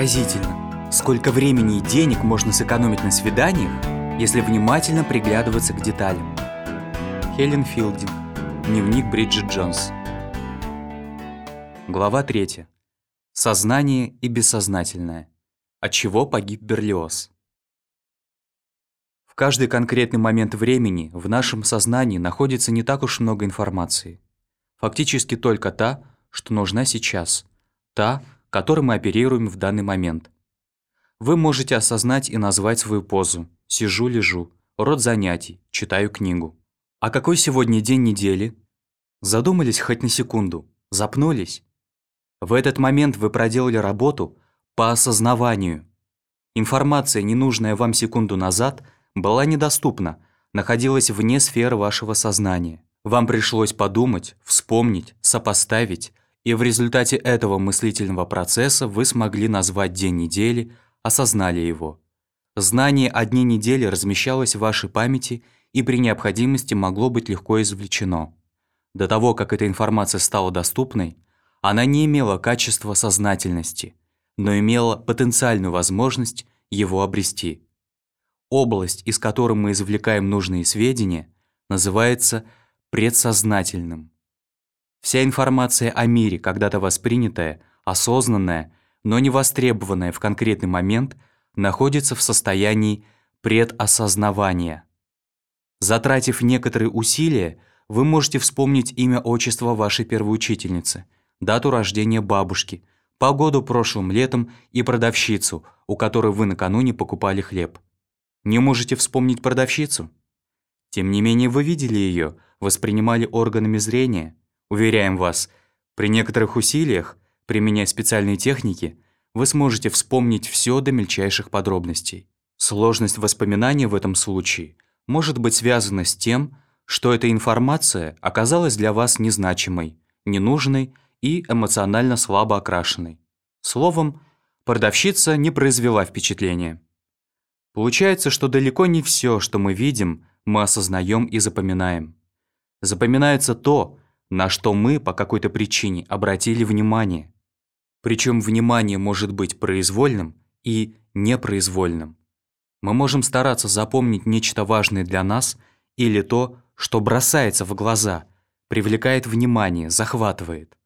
Поразительно, сколько времени и денег можно сэкономить на свиданиях, если внимательно приглядываться к деталям. Хелен Филдинг. Дневник Бриджит Джонс. Глава 3. Сознание и бессознательное. От чего погиб Берлиоз? В каждый конкретный момент времени в нашем сознании находится не так уж много информации. Фактически только та, что нужна сейчас. Та, которой мы оперируем в данный момент. Вы можете осознать и назвать свою позу «сижу-лежу», род занятий, читаю книгу. А какой сегодня день недели? Задумались хоть на секунду, запнулись? В этот момент вы проделали работу по осознаванию. Информация, ненужная вам секунду назад, была недоступна, находилась вне сферы вашего сознания. Вам пришлось подумать, вспомнить, сопоставить, и в результате этого мыслительного процесса вы смогли назвать день недели, осознали его. Знание о дне недели размещалось в вашей памяти и при необходимости могло быть легко извлечено. До того, как эта информация стала доступной, она не имела качества сознательности, но имела потенциальную возможность его обрести. Область, из которой мы извлекаем нужные сведения, называется предсознательным. Вся информация о мире, когда-то воспринятая, осознанная, но не востребованная в конкретный момент, находится в состоянии предосознавания. Затратив некоторые усилия, вы можете вспомнить имя отчества вашей первой учительницы, дату рождения бабушки, погоду прошлым летом и продавщицу, у которой вы накануне покупали хлеб. Не можете вспомнить продавщицу? Тем не менее вы видели ее, воспринимали органами зрения – Уверяем вас, при некоторых усилиях, применяя специальные техники, вы сможете вспомнить все до мельчайших подробностей. Сложность воспоминания в этом случае может быть связана с тем, что эта информация оказалась для вас незначимой, ненужной и эмоционально слабо окрашенной. Словом, продавщица не произвела впечатления. Получается, что далеко не все, что мы видим, мы осознаем и запоминаем. Запоминается то, на что мы по какой-то причине обратили внимание. Причем внимание может быть произвольным и непроизвольным. Мы можем стараться запомнить нечто важное для нас или то, что бросается в глаза, привлекает внимание, захватывает.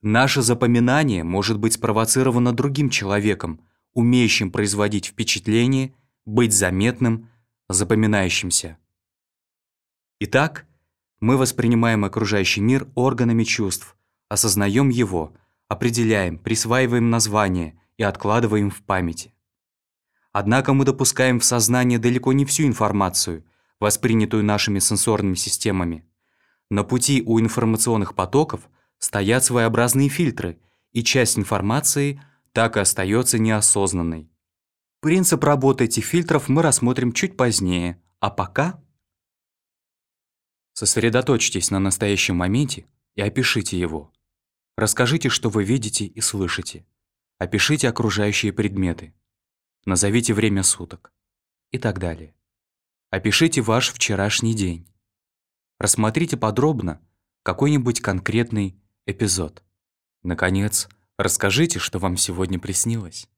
Наше запоминание может быть спровоцировано другим человеком, умеющим производить впечатление, быть заметным, запоминающимся. Итак, мы воспринимаем окружающий мир органами чувств, осознаем его, определяем, присваиваем название и откладываем в памяти. Однако мы допускаем в сознание далеко не всю информацию, воспринятую нашими сенсорными системами. На пути у информационных потоков стоят своеобразные фильтры, и часть информации так и остается неосознанной. Принцип работы этих фильтров мы рассмотрим чуть позднее, а пока Сосредоточьтесь на настоящем моменте и опишите его. Расскажите, что вы видите и слышите. Опишите окружающие предметы. Назовите время суток. И так далее. Опишите ваш вчерашний день. Рассмотрите подробно какой-нибудь конкретный эпизод. Наконец, расскажите, что вам сегодня приснилось.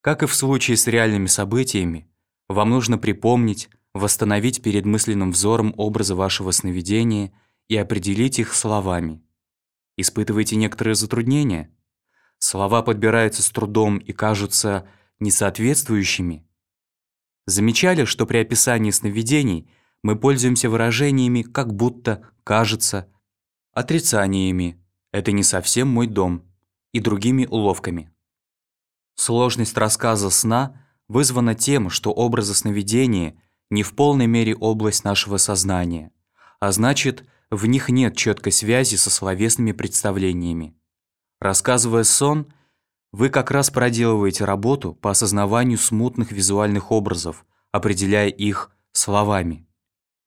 Как и в случае с реальными событиями, вам нужно припомнить, восстановить перед мысленным взором образы вашего сновидения и определить их словами. Испытываете некоторые затруднения? Слова подбираются с трудом и кажутся несоответствующими? Замечали, что при описании сновидений мы пользуемся выражениями «как будто», «кажется», отрицаниями «это не совсем мой дом» и другими уловками. Сложность рассказа сна вызвана тем, что образы сновидения не в полной мере область нашего сознания, а значит, в них нет четкой связи со словесными представлениями. Рассказывая сон, вы как раз проделываете работу по осознаванию смутных визуальных образов, определяя их словами.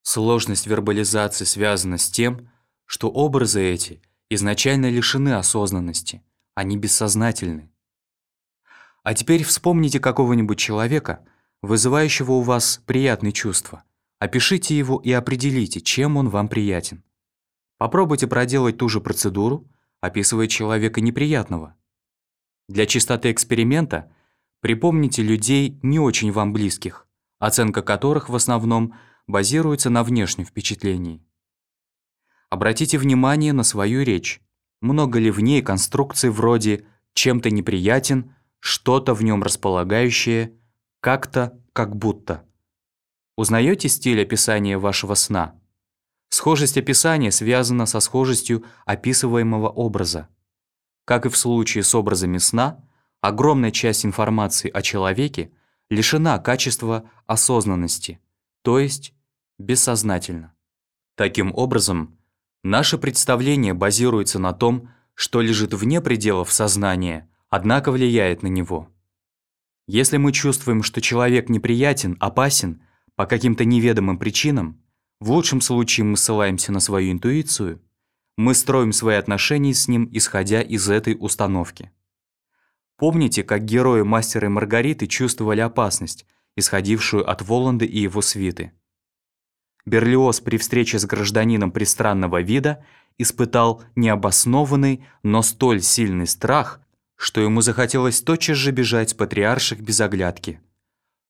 Сложность вербализации связана с тем, что образы эти изначально лишены осознанности, они бессознательны. А теперь вспомните какого-нибудь человека – вызывающего у вас приятные чувства. Опишите его и определите, чем он вам приятен. Попробуйте проделать ту же процедуру, описывая человека неприятного. Для чистоты эксперимента припомните людей не очень вам близких, оценка которых в основном базируется на внешнем впечатлении. Обратите внимание на свою речь. Много ли в ней конструкций вроде «чем-то неприятен», «что-то в нем располагающее», «как-то», «как будто». Узнаете стиль описания вашего сна? Схожесть описания связана со схожестью описываемого образа. Как и в случае с образами сна, огромная часть информации о человеке лишена качества осознанности, то есть бессознательно. Таким образом, наше представление базируется на том, что лежит вне пределов сознания, однако влияет на него. Если мы чувствуем, что человек неприятен, опасен по каким-то неведомым причинам, в лучшем случае мы ссылаемся на свою интуицию, мы строим свои отношения с ним, исходя из этой установки. Помните, как герои Мастера и Маргариты чувствовали опасность, исходившую от Воланда и его свиты? Берлиоз при встрече с гражданином пристранного вида испытал необоснованный, но столь сильный страх, что ему захотелось тотчас же бежать с патриарших без оглядки.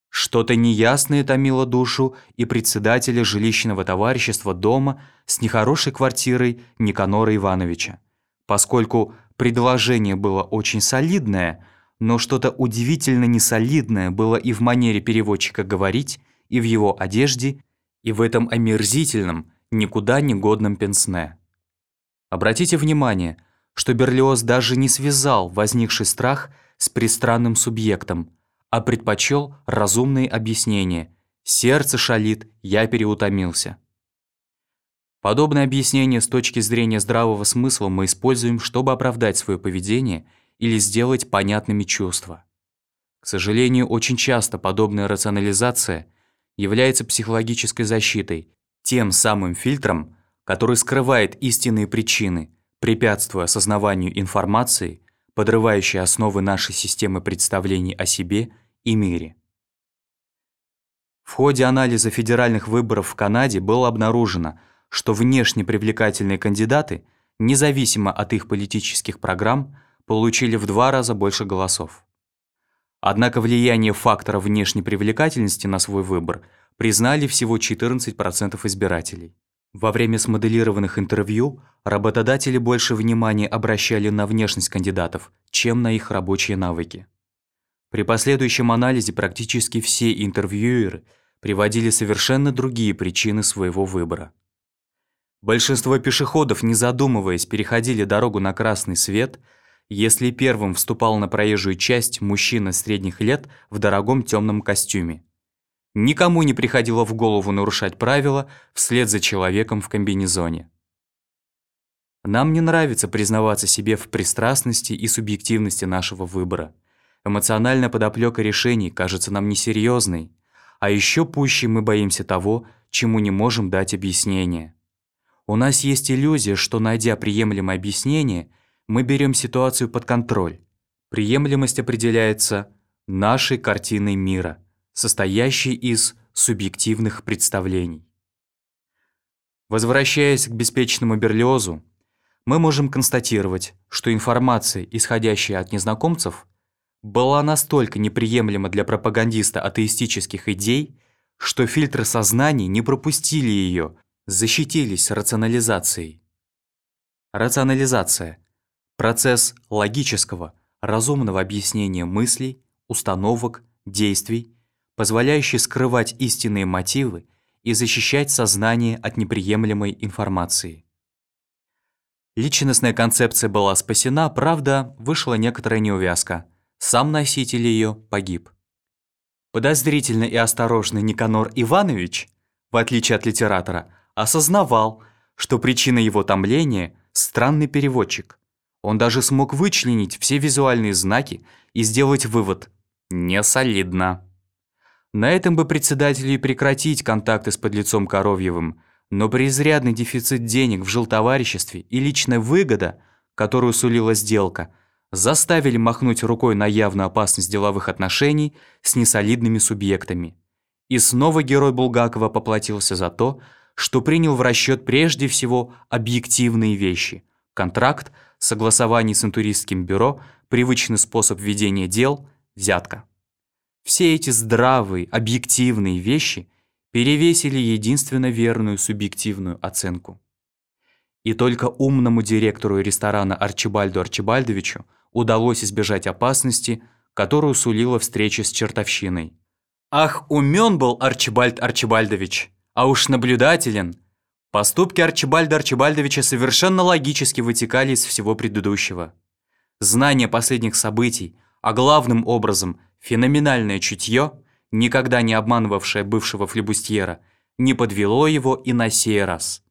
Что-то неясное томило душу и председателя жилищного товарищества дома с нехорошей квартирой Никанора Ивановича. Поскольку предложение было очень солидное, но что-то удивительно несолидное было и в манере переводчика говорить, и в его одежде, и в этом омерзительном, никуда не годном пенсне. Обратите внимание, что Берлиоз даже не связал возникший страх с пристранным субъектом, а предпочел разумные объяснения. Сердце шалит, я переутомился. Подобное объяснение с точки зрения здравого смысла мы используем, чтобы оправдать свое поведение или сделать понятными чувства. К сожалению, очень часто подобная рационализация является психологической защитой, тем самым фильтром, который скрывает истинные причины, препятствуя осознаванию информации подрывающие основы нашей системы представлений о себе и мире. В ходе анализа федеральных выборов в Канаде было обнаружено, что внешне привлекательные кандидаты, независимо от их политических программ, получили в два раза больше голосов. Однако влияние фактора внешней привлекательности на свой выбор признали всего 14% избирателей. Во время смоделированных интервью работодатели больше внимания обращали на внешность кандидатов, чем на их рабочие навыки. При последующем анализе практически все интервьюеры приводили совершенно другие причины своего выбора. Большинство пешеходов, не задумываясь, переходили дорогу на красный свет, если первым вступал на проезжую часть мужчина средних лет в дорогом темном костюме. Никому не приходило в голову нарушать правила вслед за человеком в комбинезоне. Нам не нравится признаваться себе в пристрастности и субъективности нашего выбора. Эмоциональная подоплека решений кажется нам несерьезной, а еще пуще мы боимся того, чему не можем дать объяснение. У нас есть иллюзия, что, найдя приемлемое объяснение, мы берем ситуацию под контроль. Приемлемость определяется нашей картиной мира – состоящий из субъективных представлений. Возвращаясь к беспечному Берлиозу, мы можем констатировать, что информация, исходящая от незнакомцев, была настолько неприемлема для пропагандиста атеистических идей, что фильтры сознаний не пропустили ее, защитились рационализацией. Рационализация – процесс логического, разумного объяснения мыслей, установок, действий позволяющий скрывать истинные мотивы и защищать сознание от неприемлемой информации. Личностная концепция была спасена, правда, вышла некоторая неувязка. Сам носитель ее погиб. Подозрительный и осторожный Никанор Иванович, в отличие от литератора, осознавал, что причина его томления – странный переводчик. Он даже смог вычленить все визуальные знаки и сделать вывод – не солидно. На этом бы председателю и прекратить контакты с подлецом Коровьевым, но при изрядный дефицит денег в жилтовариществе и личная выгода, которую сулила сделка, заставили махнуть рукой на явную опасность деловых отношений с несолидными субъектами. И снова герой Булгакова поплатился за то, что принял в расчет прежде всего объективные вещи, Контракт, согласование с интуристским бюро, привычный способ ведения дел, взятка. Все эти здравые, объективные вещи перевесили единственно верную субъективную оценку. И только умному директору ресторана Арчибальду Арчибальдовичу удалось избежать опасности, которую сулила встреча с чертовщиной. Ах, умен был Арчибальд Арчибальдович, а уж наблюдателен – Поступки Арчибальда Арчибальдовича совершенно логически вытекали из всего предыдущего. Знание последних событий, а главным образом феноменальное чутье, никогда не обманывавшее бывшего флебустьера, не подвело его и на сей раз.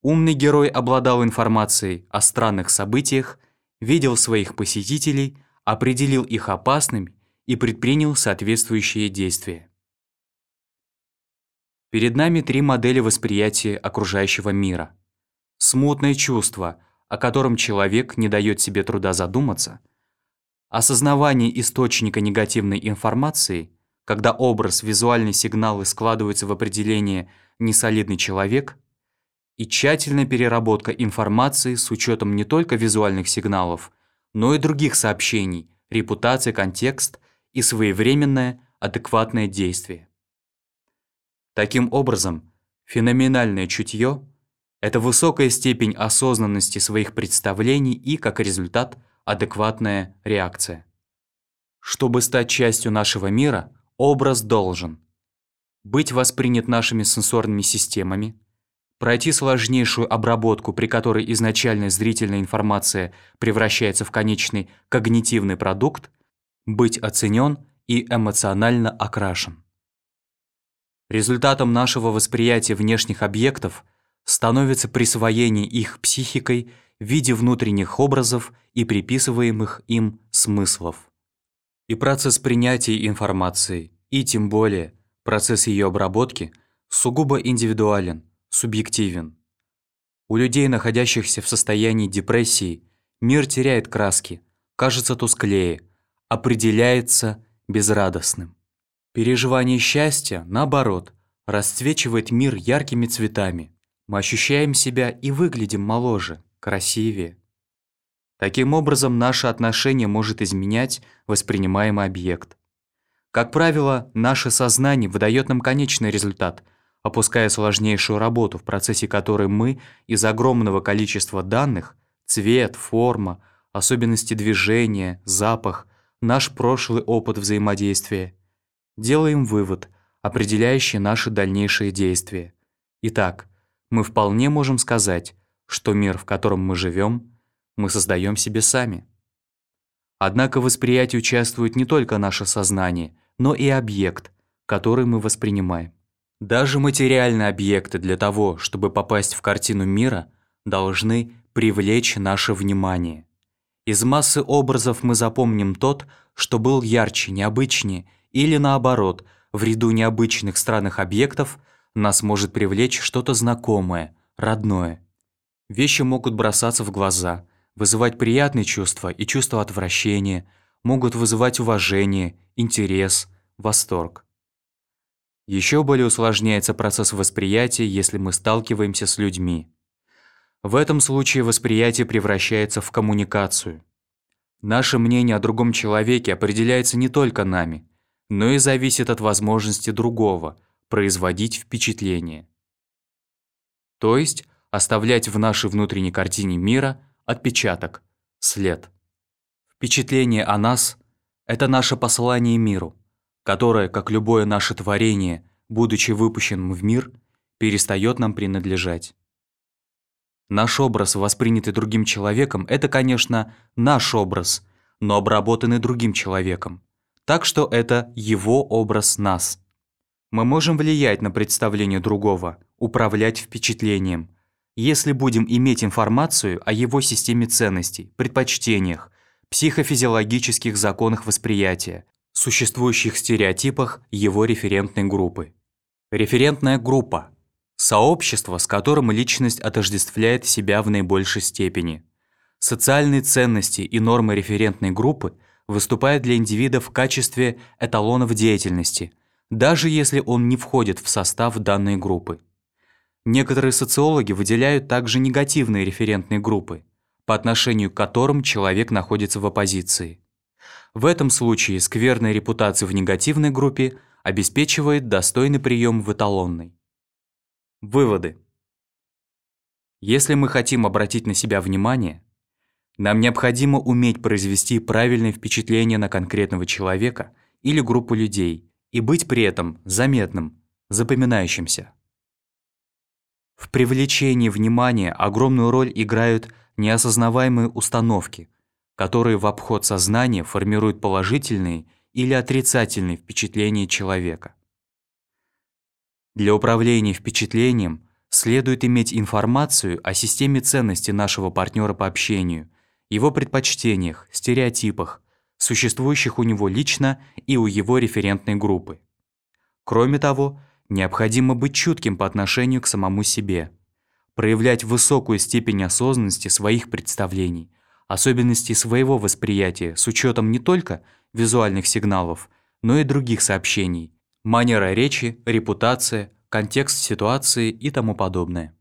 Умный герой обладал информацией о странных событиях, видел своих посетителей, определил их опасными и предпринял соответствующие действия. Перед нами три модели восприятия окружающего мира. Смутное чувство, о котором человек не дает себе труда задуматься. Осознавание источника негативной информации, когда образ, визуальные сигналы складываются в определение «несолидный человек», и тщательная переработка информации с учетом не только визуальных сигналов, но и других сообщений, репутация, контекст и своевременное, адекватное действие. Таким образом, феноменальное чутье – это высокая степень осознанности своих представлений и, как результат, адекватная реакция. Чтобы стать частью нашего мира, образ должен быть воспринят нашими сенсорными системами, пройти сложнейшую обработку, при которой изначальная зрительная информация превращается в конечный когнитивный продукт, быть оценен и эмоционально окрашен. Результатом нашего восприятия внешних объектов становится присвоение их психикой в виде внутренних образов и приписываемых им смыслов. И процесс принятия информации, и тем более процесс ее обработки, сугубо индивидуален, субъективен. У людей, находящихся в состоянии депрессии, мир теряет краски, кажется тусклее, определяется безрадостным. Переживание счастья, наоборот, расцвечивает мир яркими цветами. Мы ощущаем себя и выглядим моложе, красивее. Таким образом, наше отношение может изменять воспринимаемый объект. Как правило, наше сознание выдает нам конечный результат, опуская сложнейшую работу, в процессе которой мы из огромного количества данных – цвет, форма, особенности движения, запах, наш прошлый опыт взаимодействия – Делаем вывод, определяющий наши дальнейшие действия. Итак, мы вполне можем сказать, что мир, в котором мы живем, мы создаем себе сами. Однако в восприятии участвует не только наше сознание, но и объект, который мы воспринимаем. Даже материальные объекты для того, чтобы попасть в картину мира, должны привлечь наше внимание. Из массы образов мы запомним тот, что был ярче, необычнее или наоборот, в ряду необычных странных объектов нас может привлечь что-то знакомое, родное. Вещи могут бросаться в глаза, вызывать приятные чувства и чувство отвращения, могут вызывать уважение, интерес, восторг. Еще более усложняется процесс восприятия, если мы сталкиваемся с людьми. В этом случае восприятие превращается в коммуникацию. Наше мнение о другом человеке определяется не только нами, но и зависит от возможности другого производить впечатление. То есть оставлять в нашей внутренней картине мира отпечаток, след. Впечатление о нас – это наше послание миру, которое, как любое наше творение, будучи выпущенным в мир, перестает нам принадлежать. Наш образ, воспринятый другим человеком, это, конечно, наш образ, но обработанный другим человеком. Так что это его образ нас. Мы можем влиять на представление другого, управлять впечатлением, если будем иметь информацию о его системе ценностей, предпочтениях, психофизиологических законах восприятия, существующих стереотипах его референтной группы. Референтная группа – сообщество, с которым личность отождествляет себя в наибольшей степени. Социальные ценности и нормы референтной группы – выступает для индивида в качестве эталонов деятельности, даже если он не входит в состав данной группы. Некоторые социологи выделяют также негативные референтные группы, по отношению к которым человек находится в оппозиции. В этом случае скверная репутация в негативной группе обеспечивает достойный прием в эталонной. Выводы. Если мы хотим обратить на себя внимание, нам необходимо уметь произвести правильное впечатление на конкретного человека или группу людей и быть при этом заметным, запоминающимся. В привлечении внимания огромную роль играют неосознаваемые установки, которые в обход сознания формируют положительные или отрицательные впечатления человека. Для управления впечатлением следует иметь информацию о системе ценностей нашего партнера по общению, его предпочтениях, стереотипах, существующих у него лично и у его референтной группы. Кроме того, необходимо быть чутким по отношению к самому себе, проявлять высокую степень осознанности своих представлений, особенностей своего восприятия с учетом не только визуальных сигналов, но и других сообщений, манера речи, репутация, контекст ситуации и тому подобное.